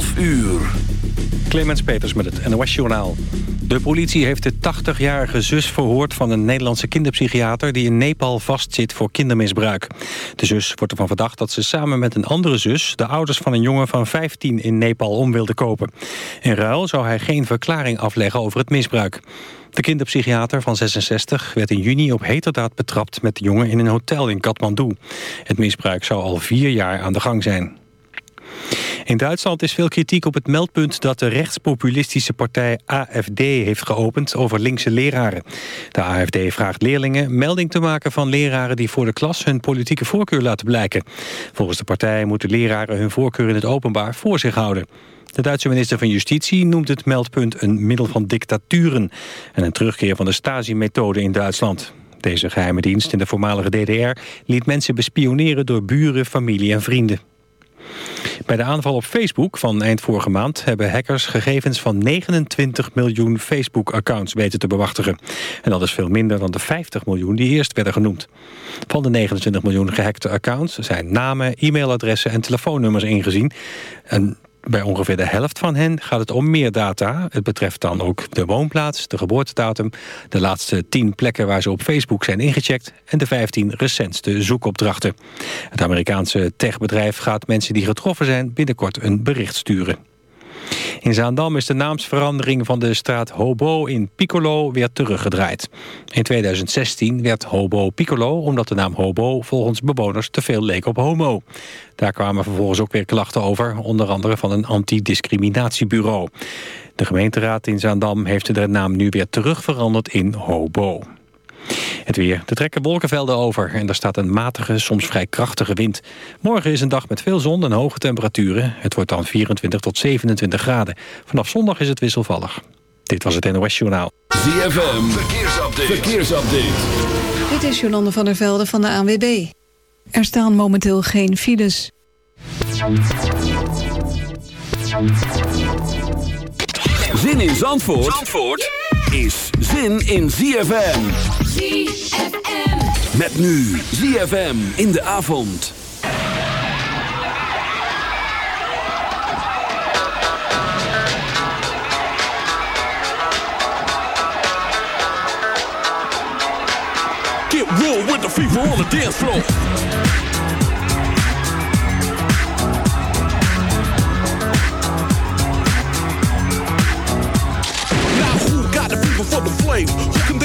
12 uur. Clemens Peters met het NOS-journaal. De politie heeft de 80-jarige zus verhoord van een Nederlandse kinderpsychiater... die in Nepal vastzit voor kindermisbruik. De zus wordt ervan verdacht dat ze samen met een andere zus... de ouders van een jongen van 15 in Nepal om wilde kopen. In ruil zou hij geen verklaring afleggen over het misbruik. De kinderpsychiater van 66 werd in juni op heterdaad betrapt... met de jongen in een hotel in Kathmandu. Het misbruik zou al vier jaar aan de gang zijn. In Duitsland is veel kritiek op het meldpunt dat de rechtspopulistische partij AFD heeft geopend over linkse leraren. De AFD vraagt leerlingen melding te maken van leraren die voor de klas hun politieke voorkeur laten blijken. Volgens de partij moeten leraren hun voorkeur in het openbaar voor zich houden. De Duitse minister van Justitie noemt het meldpunt een middel van dictaturen en een terugkeer van de Stasi-methode in Duitsland. Deze geheime dienst in de voormalige DDR liet mensen bespioneren door buren, familie en vrienden. Bij de aanval op Facebook van eind vorige maand... hebben hackers gegevens van 29 miljoen Facebook-accounts weten te bewachtigen. En dat is veel minder dan de 50 miljoen die eerst werden genoemd. Van de 29 miljoen gehackte accounts zijn namen, e-mailadressen en telefoonnummers ingezien. En bij ongeveer de helft van hen gaat het om meer data. Het betreft dan ook de woonplaats, de geboortedatum... de laatste 10 plekken waar ze op Facebook zijn ingecheckt... en de 15 recentste zoekopdrachten. Het Amerikaanse techbedrijf gaat mensen die getroffen zijn... binnenkort een bericht sturen. In Zaandam is de naamsverandering van de straat Hobo in Piccolo weer teruggedraaid. In 2016 werd Hobo Piccolo omdat de naam Hobo volgens bewoners te veel leek op homo. Daar kwamen vervolgens ook weer klachten over, onder andere van een antidiscriminatiebureau. De gemeenteraad in Zaandam heeft de naam nu weer terugveranderd in Hobo. Het weer. Er trekken wolkenvelden over en er staat een matige, soms vrij krachtige wind. Morgen is een dag met veel zon en hoge temperaturen. Het wordt dan 24 tot 27 graden. Vanaf zondag is het wisselvallig. Dit was het NOS Journaal. ZFM. Verkeersupdate. Verkeersupdate. Dit is Jolande van der Velde van de ANWB. Er staan momenteel geen files. Zin in Zandvoort? Zandvoort? is zin in ZFM. ZFM. Met nu ZFM in de avond. Get real with the fever on the dance floor. for the flame.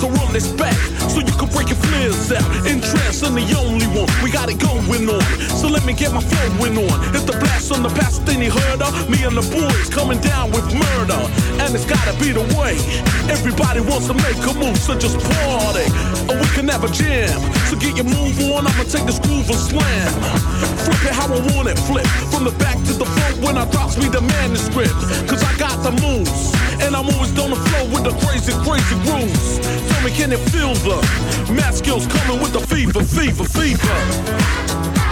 so you can break your flares out. Entrance and the only one, we got it going on. So let me get my flow going on. If the blast on the past didn't hear it, me and the boys coming down with murder. And it's gotta be the way. Everybody wants to make a move, so just party. Or we can have a jam. So get your move on, I'ma take this groove and slam. Flip it how I want it, flip. From the back to the front when I drops me the manuscript. Cause I got the moves. And I'm always on the flow with the crazy, crazy grooves. Tell me, can it feel the math skills coming with the fever, fever, fever?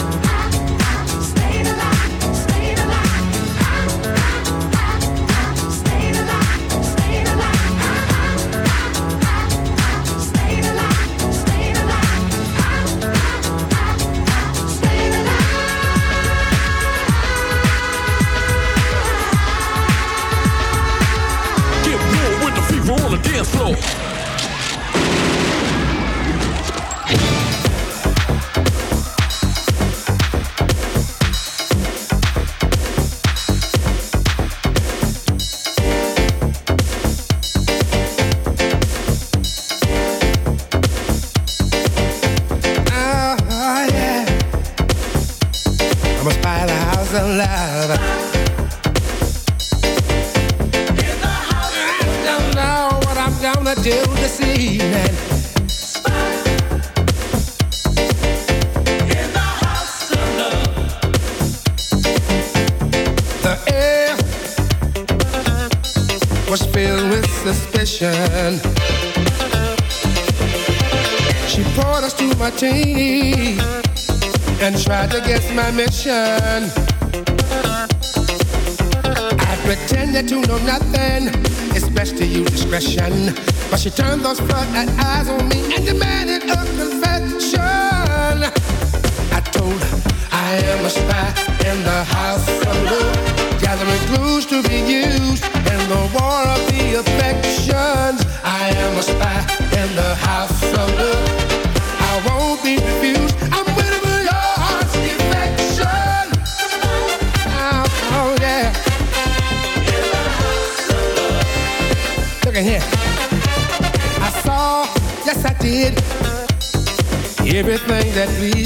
My mission. I pretended to know nothing. It's best to use discretion. But she turned those front eyes on me and demanded a confession. I told her I am a spy in the house of love, gathering clues to be used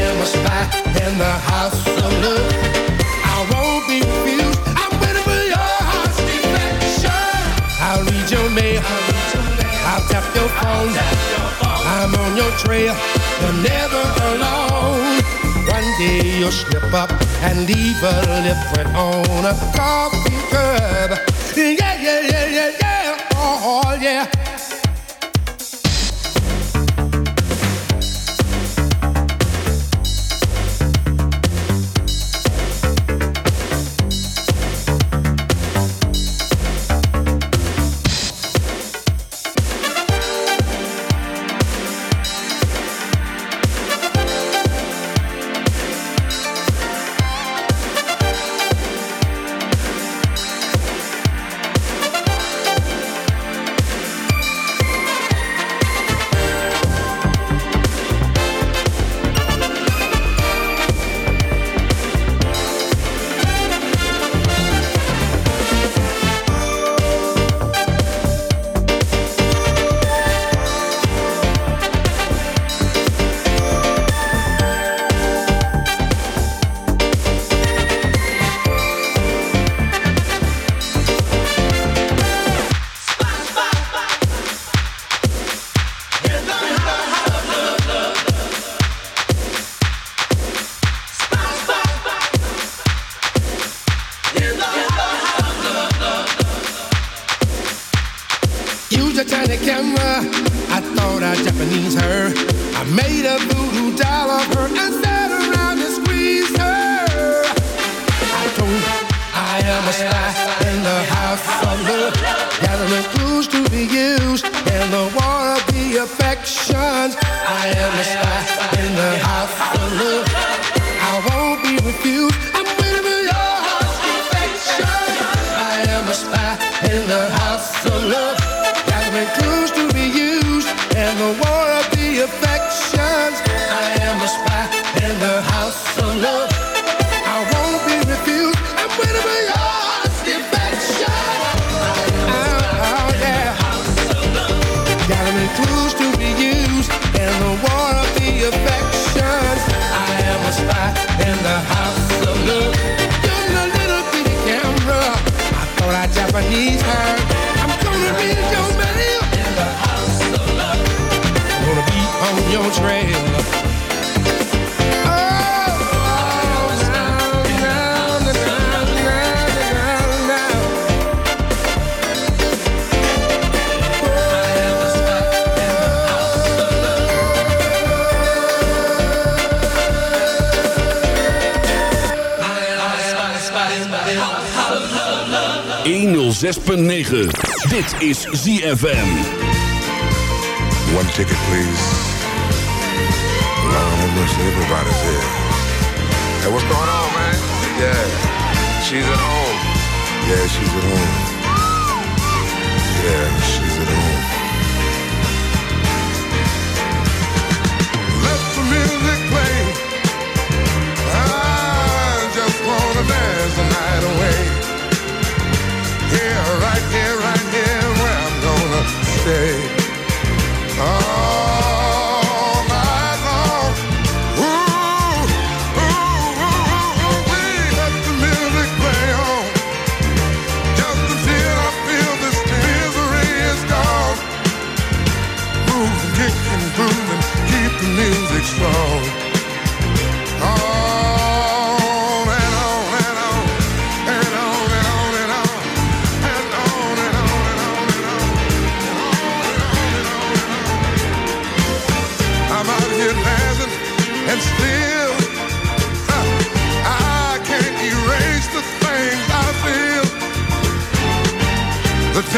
in the house of love. I won't be refused. I'm waiting for your heart's defection. I'll read your mail. I'll tap your phone. I'm on your trail. You're never alone. One day you'll slip up and leave a lip print on a coffee cup. Yeah, yeah, yeah, yeah, yeah. Oh, yeah. Dit is ZFM. One ticket, please. Lord have mercy, everybody's here. Hey, what's going on, man? Yeah, she's at home. Yeah, she's at home. Yeah, she's at home. Let the music play. I just wanna dance the night away. Here, right here, right here, where I'm gonna stay. All night long. Ooh, ooh, ooh, ooh, let the music play on. Just until I feel this misery is gone. Moving, kicking, grooving, keep the music strong.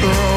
girl.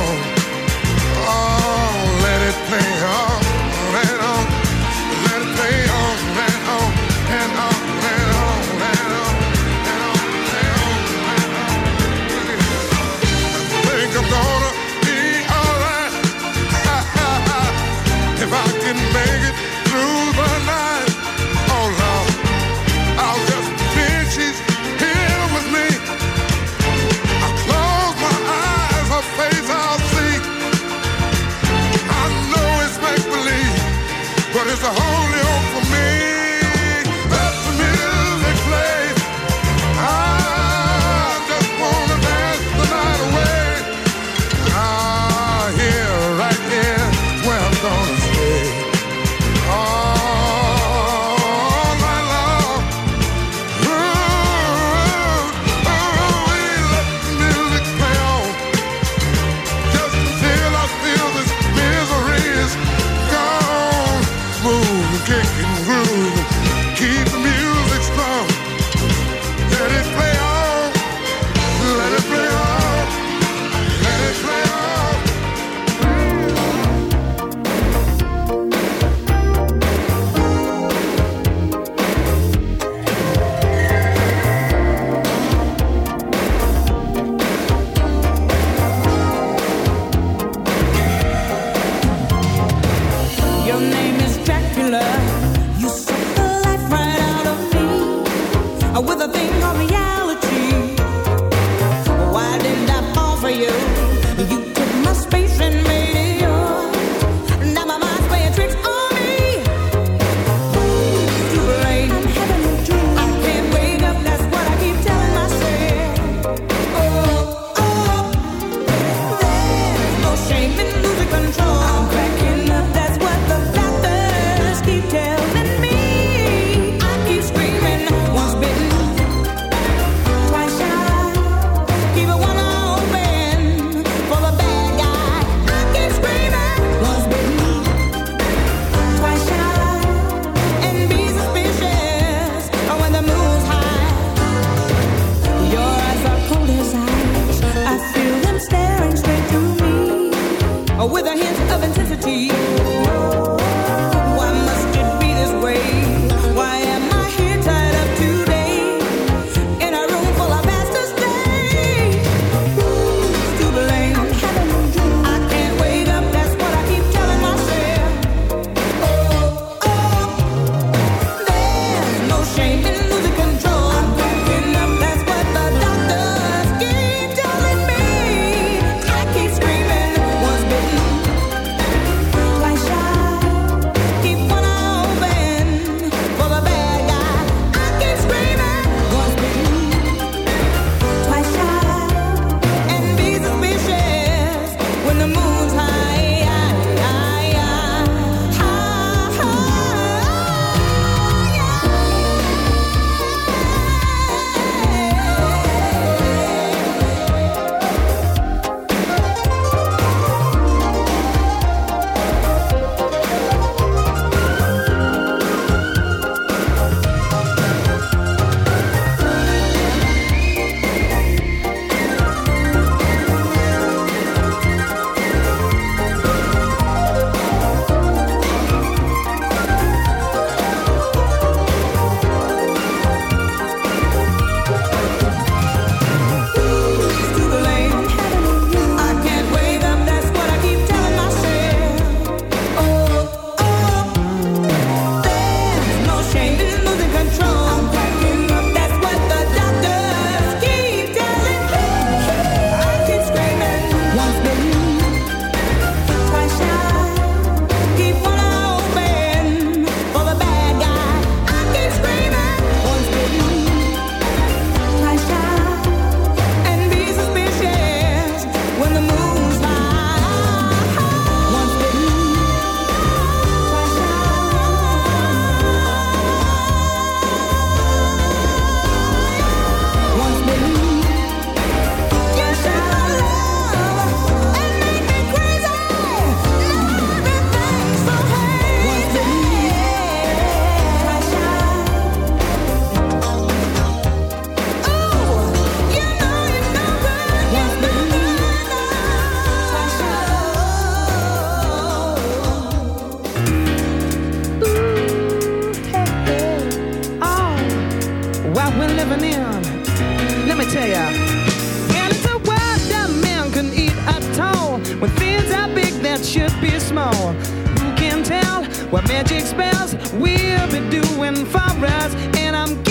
Because can tell what magic spells we have been doing for useless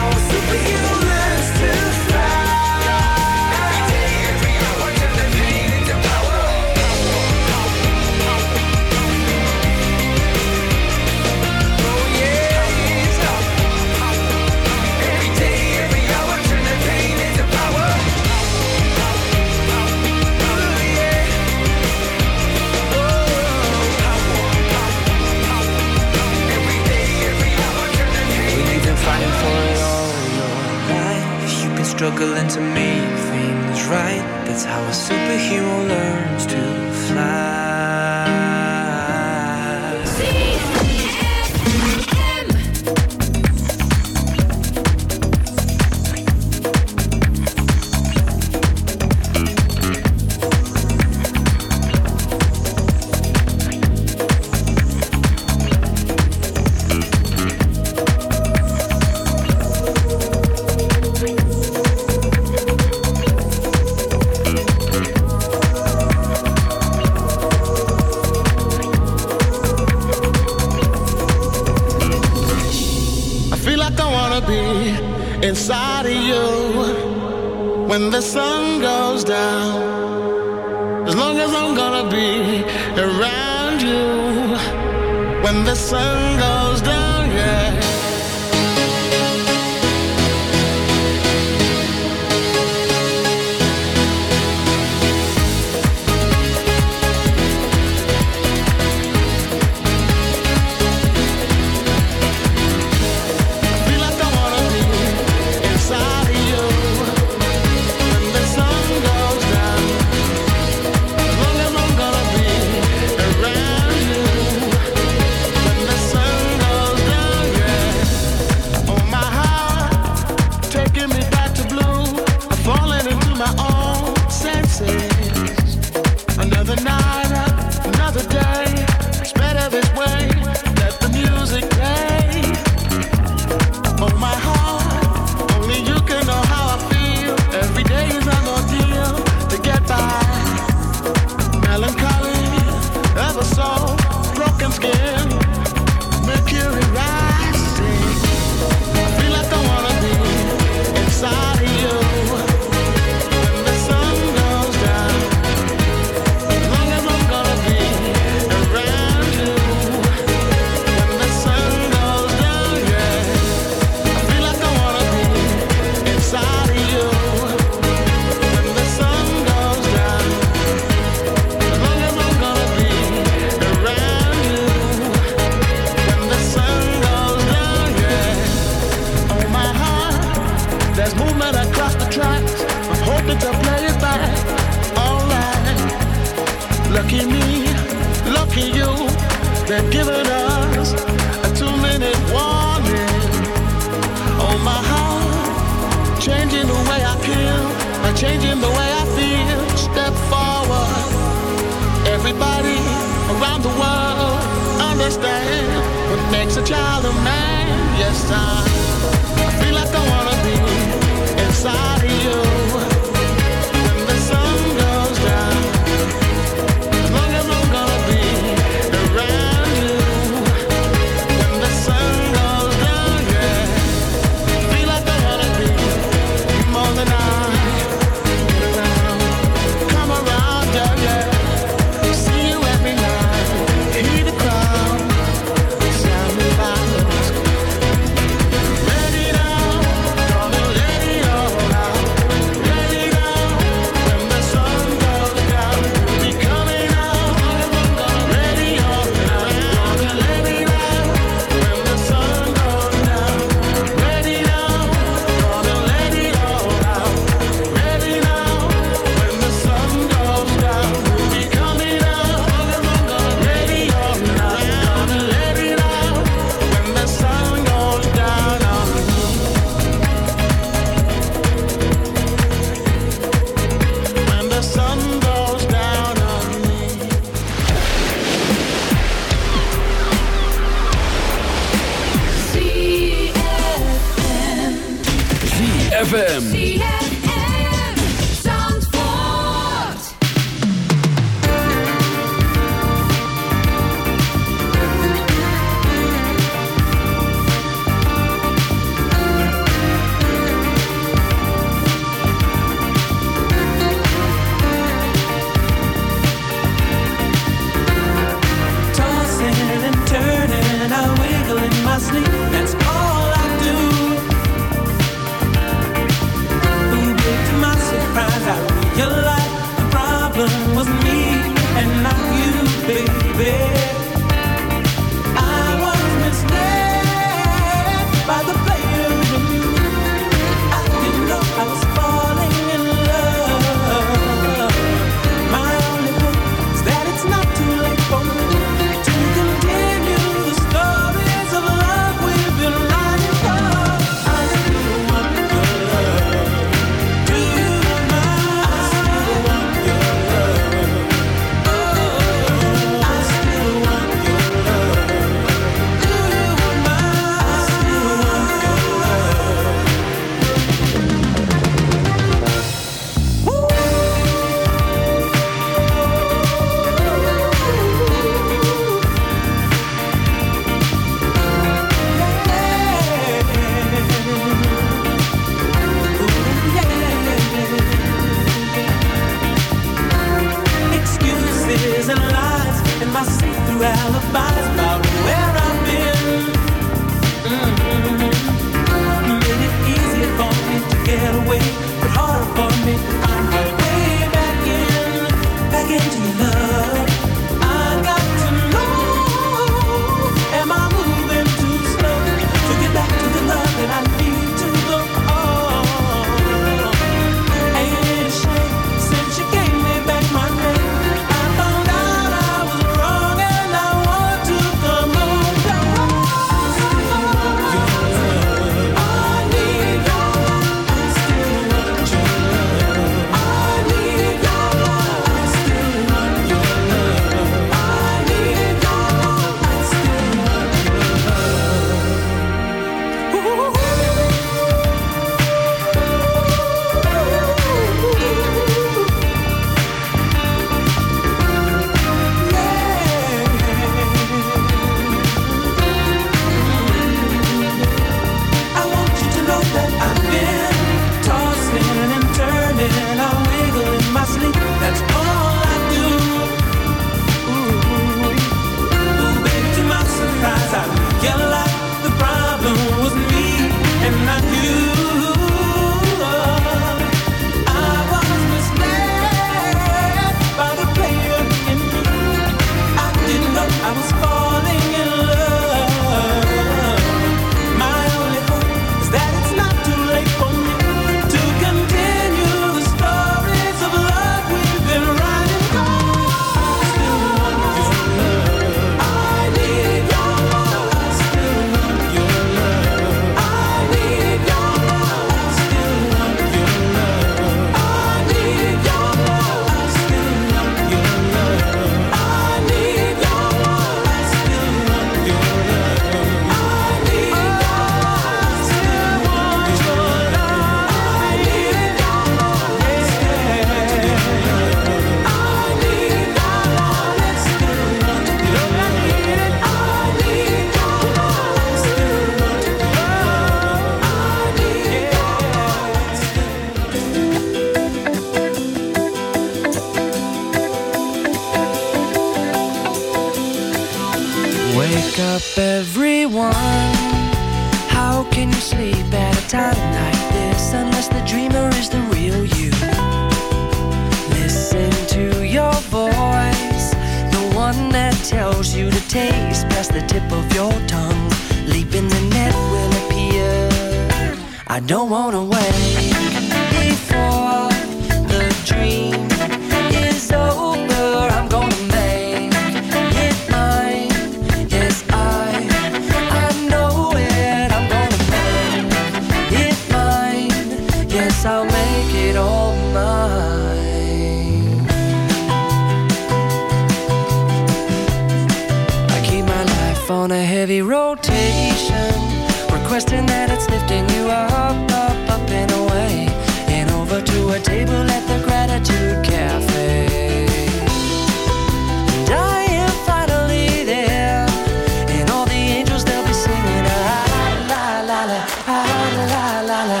la la la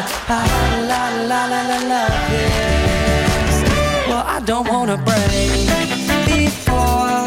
la la la la la Well, I don't wanna break before.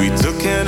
We took it